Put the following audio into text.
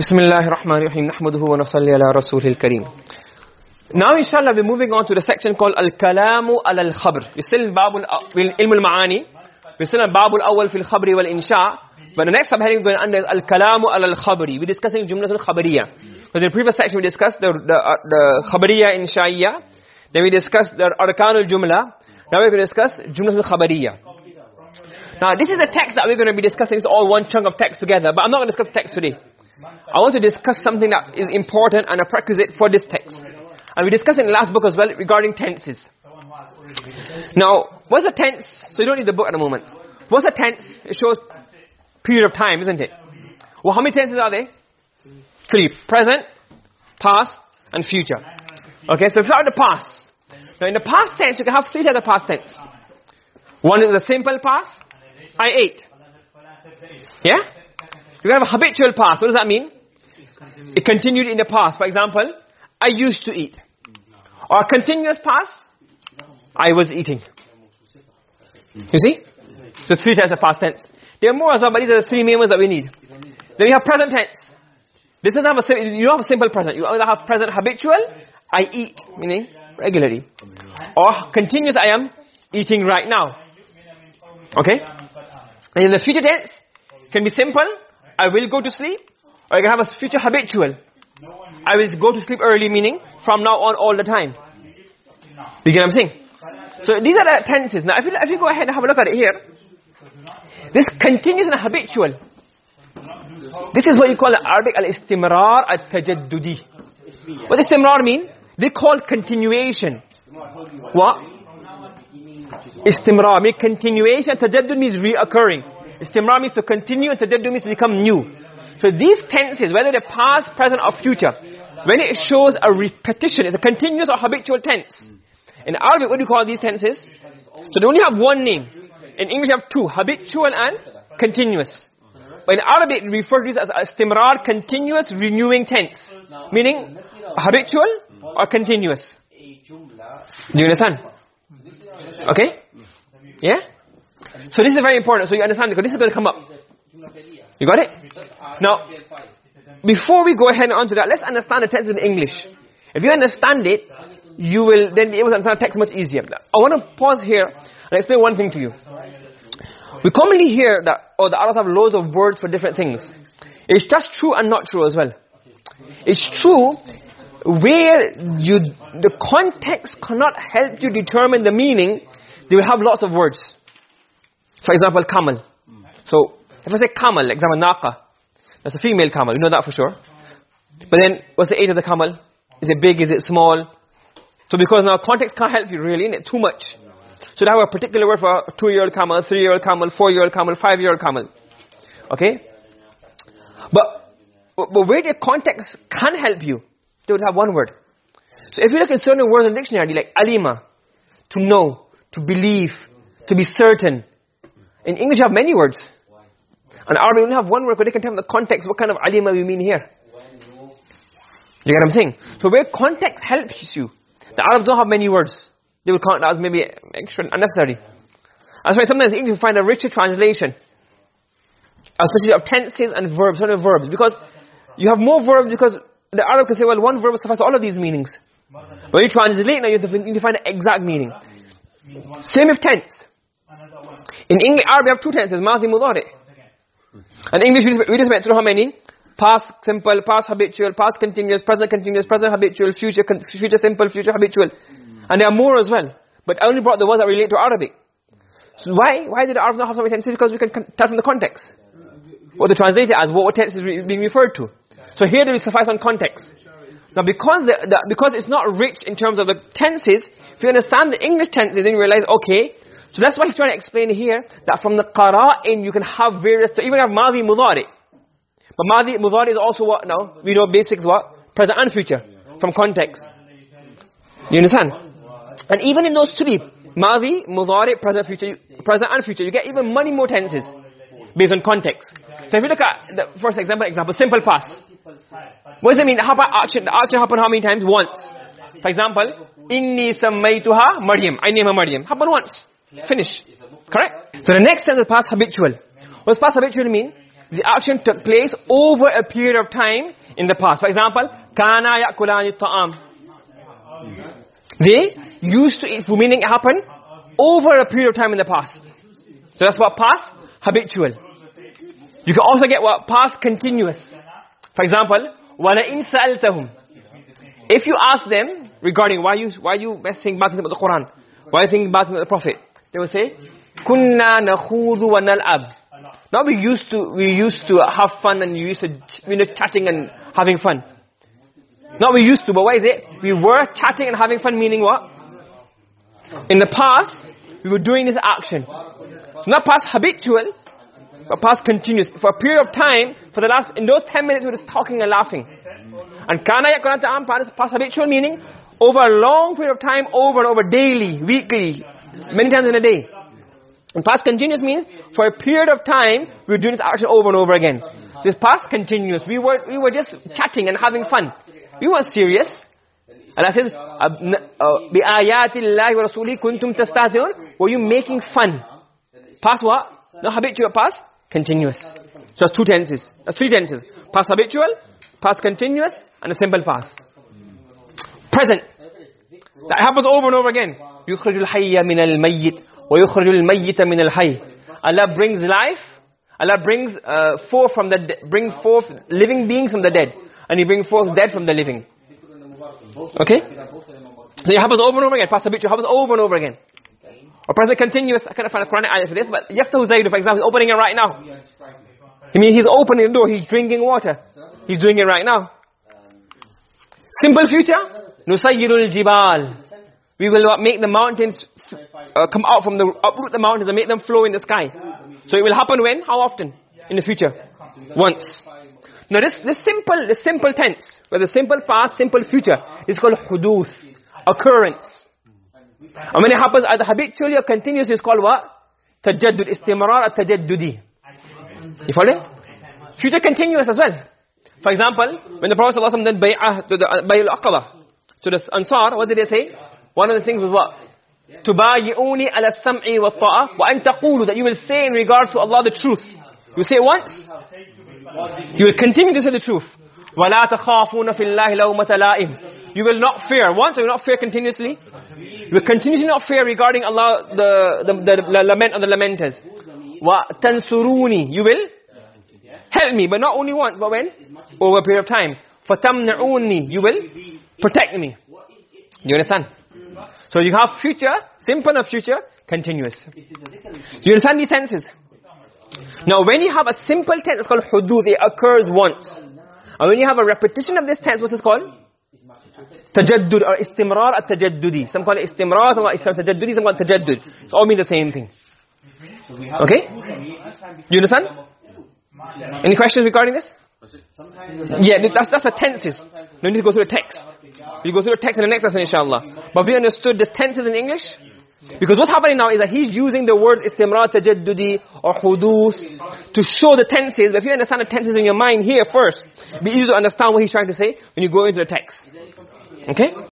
بسم الله الرحمن الرحيم نحمده ونصلي على رسوله الكريم Now inshallah we're moving on to the section called Al-Kalamu al-Khabr. We're still in Babul Ilm al-Ma'ani. We're still in Babul Awwal fil Khabri wal Insha. But the next subheading going under Al-Kalamu al-Khabri. We're discussing Jumlatul Khabariyah. Because in the previous section we discussed the the, uh, the Khabariyah Insha'iyah. Then we discussed the Arkanul Jumla. Now we're going to discuss Jumlatul Khabariyah. Now this is the text that we're going to be discussing. It's all one chunk of text together. But I'm not going to discuss the text today. I want to discuss something that is important and a prerequisite for this text. And we discussed in the last book as well regarding tenses. Now, what's a tense? So you don't need the book at the moment. What's a tense? It shows period of time, isn't it? Well, how many tenses are there? Three. Present, past, and future. Okay, so start with the past. Now in the past tense, you can have three types of past tense. One is a simple past. I ate. Yeah? You can have a habitual past. What does that mean? It continued in the past. For example, I used to eat. Or a continuous past, I was eating. You see? So three types of past tense. There are more as well, but these are the three main ones that we need. Then we have present tense. This doesn't have a you don't have a simple present. You either have present habitual, I eat, meaning regularly. Or continuous, I am eating right now. Okay? And in the future tense, can be simple, I will go to sleep. Or you can have a future habitual. I will go to sleep early, meaning from now on all the time. You get what I'm saying? So these are the tenses. Now if you, if you go ahead and have a look at it here, this continuous and habitual. This is what you call the Arabic al-istimrar al-tajaddudi. What does istimrar mean? They call continuation. What? Istimrar means continuation. Tajaddud means reoccurring. Istimrar means to continue and tajaddud means to become new. So these tenses, whether they're past, present or future, when it shows a repetition, it's a continuous or habitual tense. In Arabic, what do you call these tenses? So they only have one name. In English, you have two, habitual and continuous. But in Arabic, we refer to this as istimrar, continuous renewing tense. Meaning, habitual or continuous. Do you understand? Okay? Yeah? So this is very important. So you understand because this is going to come up. You got it? Now, before we go ahead and on to that, let's understand the text in English. If you understand it, you will then be able to understand the text much easier. I want to pause here and explain one thing to you. We commonly hear that, oh, the Arabs have loads of words for different things. It's just true and not true as well. It's true where you, the context cannot help you determine the meaning, they will have lots of words. For example, camel. So, if I say camel, example, naqa, that's a female camel, you know that for sure. But then, what's the age of the camel? Is it big, is it small? So because now context can't help you really, it too much. So they have a particular word for a two-year-old camel, three-year-old camel, four-year-old camel, five-year-old camel. Okay? But, but where the context can help you, they would have one word. So if you look at certain words in the dictionary, like alima, to know, to believe, to be certain. In English you have many words. And Arabic only have one word, but they can tell the context what kind of alima we mean here. You get what I'm saying? So where context helps you, the Arabs don't have many words. They will count that as maybe extra unnecessary. That's why sometimes in English you find a richer translation. Especially of tenses and verbs, certain verbs. Because you have more verbs because the Arab can say, well, one verb suffices all of these meanings. When you translate now, you have to, you find the exact meaning. Same with tense. In English, Arabic, we have two tenses, mudari. And English, we just went through how many? Past simple, past habitual, past continuous, present continuous, present habitual, future future simple, future habitual. And there are more as well. But I only brought the ones that relate to Arabic. So why? Why did the Arabs not have so many tenses? Because we can tell from the context. What the translator as, what tense is being referred to. So here they will suffice on context. Now because the, the, because it's not rich in terms of the tenses, if you understand the English tenses, then you realize, okay, so that's why he's trying to explain here, that from the qara'in you can have various, so even have madhi mudari. But madhi mudari is also what now? We know basics what? Present and future. From context. You understand? And even in those three, madhi, mudari, present, future, present and future, you get even many more tenses based on context. So if you look at the first example, example, simple past. What does it mean? How about action? The action happened how many times? Once. For example, inni sammaytuha Maryam. I name her Maryam. Happened once. Finish. Correct? So the next sense is past habitual. What does past habitual mean? the action took place over a period of time in the past. For example, kana yakulani ta'am. They used to eat food, meaning it happened over a period of time in the past. So that's what past habitual. You can also get what past continuous. For example, wala in sa'altahum. If you ask them regarding why you why you messing about the Quran, why you think bad about the Prophet, they will say, "Kunna nakhudu wa nal'ab." Now we used to we used to have fun and we used to you know chatting and having fun. Not we used to, but why is it? We were chatting and having fun, meaning what? In the past, we were doing this action. Not past habitual, but past continuous. For a period of time, for the last, in those 10 minutes, we were just talking and laughing. And kana yakuna ta'am, past habitual meaning, over a long period of time, over and over, daily, weekly, many times in a day. And past continuous means, for a period of time, we were doing this action over and over again. This past continuous, we were, we were just chatting and having fun. We weren't serious. Allah says, بِآيَاتِ اللَّهِ وَرَسُولِهِ كُنْتُمْ تَسْتَهْزِئُونَ Were you making fun? Past what? No habitual past? Continuous. So it's two tenses. That's three tenses. Past habitual, past continuous, and a simple past. Present. That happens over and over again. يُخْرِجُ الْحَيَّ مِنَ الْمَيِّتِ وَيُخْرِجُ الْمَيِّتَ مِنَ الْحَيِّ Allah brings life. Allah brings uh, forth from the bring forth living beings from the dead and he brings forth dead from the living. Okay? So it happens over and over again. past habitual happens over and over again. Or present continuous. I cannot find a Quranic ayah for this, but Yaftahu Zayd, for example, is opening it right now. I mean, he's opening the door. He's drinking water. He's doing it right now. Simple future? Nusayyirul jibal. We will make the mountains uh, come out from the, uproot the mountains and make them flow in the sky. So it will happen when? How often? In the future. Once. Now this, this simple, the simple tense, where the simple past, simple future, is called huduth, occurrence. And when it happens either habitually or continuously, it's called what? Tajaddud, istimrar at-tajaddudi. You follow Future continuous as well. For example, when the Prophet ﷺ did bay'ah to the uh, bay'ul aqaba, to the Ansar, what did they say? One of the things was what? تُبَايِئُونِ عَلَى السَّمْعِ وَالطَّاعَةِ وَأَن تَقُولُ That you will say in regards to Allah the truth. You say once, you will continue to say the truth. وَلَا تَخَافُونَ فِي اللَّهِ لَوْمَةَ لَائِمٍ You will not fear. Once, you will not fear continuously. You will continuously not fear regarding Allah, the, the, the, the lament of the lamenters. وَتَنْصُرُونِ You will help me, but not only once, but when? Over a period of time. فَتَمْنَعُونِ You will protect me. You understand? So you have future, simple of future, continuous. You understand these tenses? Now when you have a simple tense, it's called hudud, it occurs once. And when you have a repetition of this tense, what's called? Tajaddud or istimrar at-tajaddudi. Some call it istimrar, some call it tajaddudi, some call it tajaddud. It all means the same thing. Okay? You understand? Any questions regarding this? Yeah, that's, that's the tenses. No need to go through the text. We go through the text in the next lesson, inshallah. But we understood the tenses in English? Because what's happening now is that he's using the words istimrar tajaddudi or huduth to show the tenses. But if you understand the tenses in your mind here first, be easy to understand what he's trying to say when you go into the text. Okay?